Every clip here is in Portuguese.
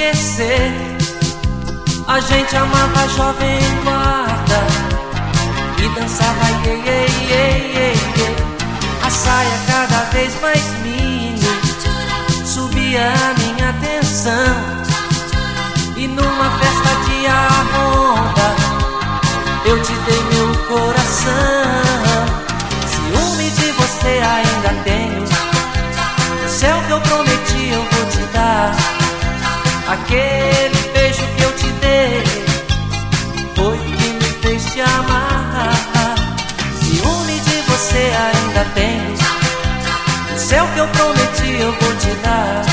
esquecer. A gente amava a jovem guarda e dançava iê, iê, iê, iê. A saia cada vez mais mini subia a minha atenção. E numa festa de arronda eu te dei meu coração. Ciúme de você ainda tenho. O céu que eu prometi eu amar. Ciúme de você ainda tenho. O céu que eu prometi eu vou te dar.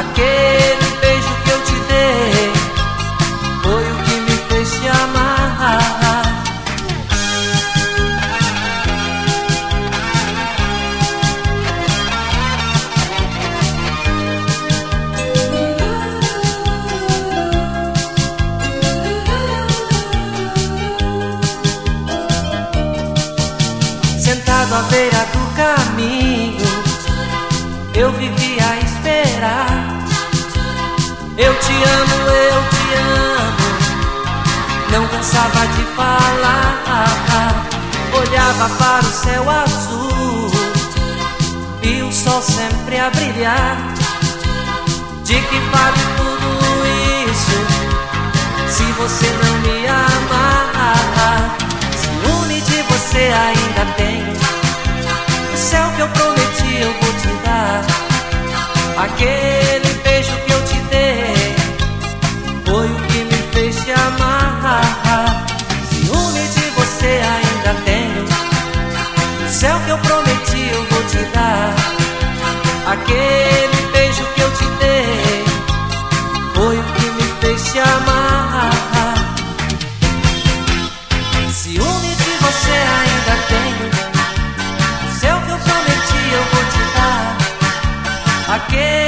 Aquele À beira do caminho, eu vivia a esperar. Eu te amo, eu te amo. Não cansava de falar. Olhava para o céu azul e o sol sempre a brilhar. De que vale prometi eu vou te dar. Aquele beijo que eu te dei foi o que me fez te amar. Ciúme de você ainda tenho. É o céu que eu prometi eu vou te dar. Aquele beijo que eu te dei foi o que me fez te amar. again.